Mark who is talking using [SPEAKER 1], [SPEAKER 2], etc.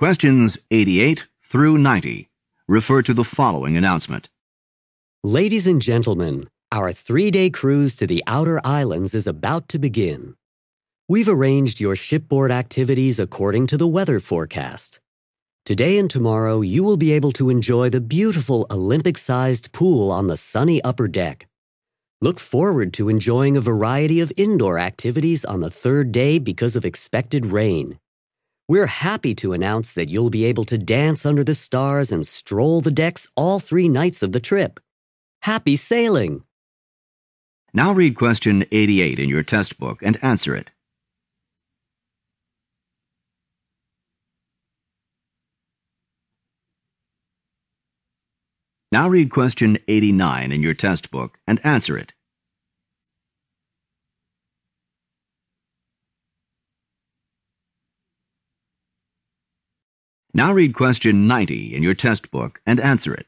[SPEAKER 1] Questions 88 through 90 refer to the following announcement.
[SPEAKER 2] Ladies and gentlemen, our three day cruise to the outer islands is about to begin. We've arranged your shipboard activities according to the weather forecast. Today and tomorrow, you will be able to enjoy the beautiful Olympic sized pool on the sunny upper deck. Look forward to enjoying a variety of indoor activities on the third day because of expected rain. We're happy to announce that you'll be able to dance under the stars and stroll the decks all three nights of the trip. Happy sailing!
[SPEAKER 1] Now read question 88 in your test book and answer it. Now read question 89 in your test book and answer it. Now read question 90 in your test book and answer it.